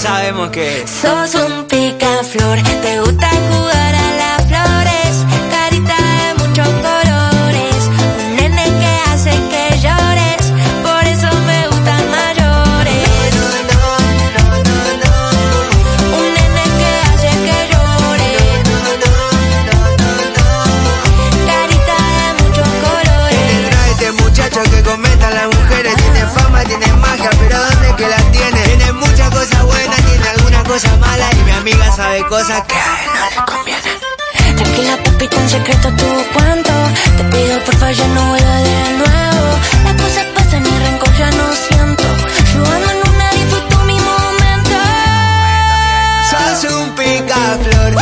sabemos que sos un picaflor. Te gusta hay cosas que no le convienen. Tranquila, papita, en secreto tu cuento. Te pido porfa, ya no vuelva de nuevo. Las cosas pasan y rencor ya no siento. Yo ando en una disfruto mi momento. Sos un picaflor.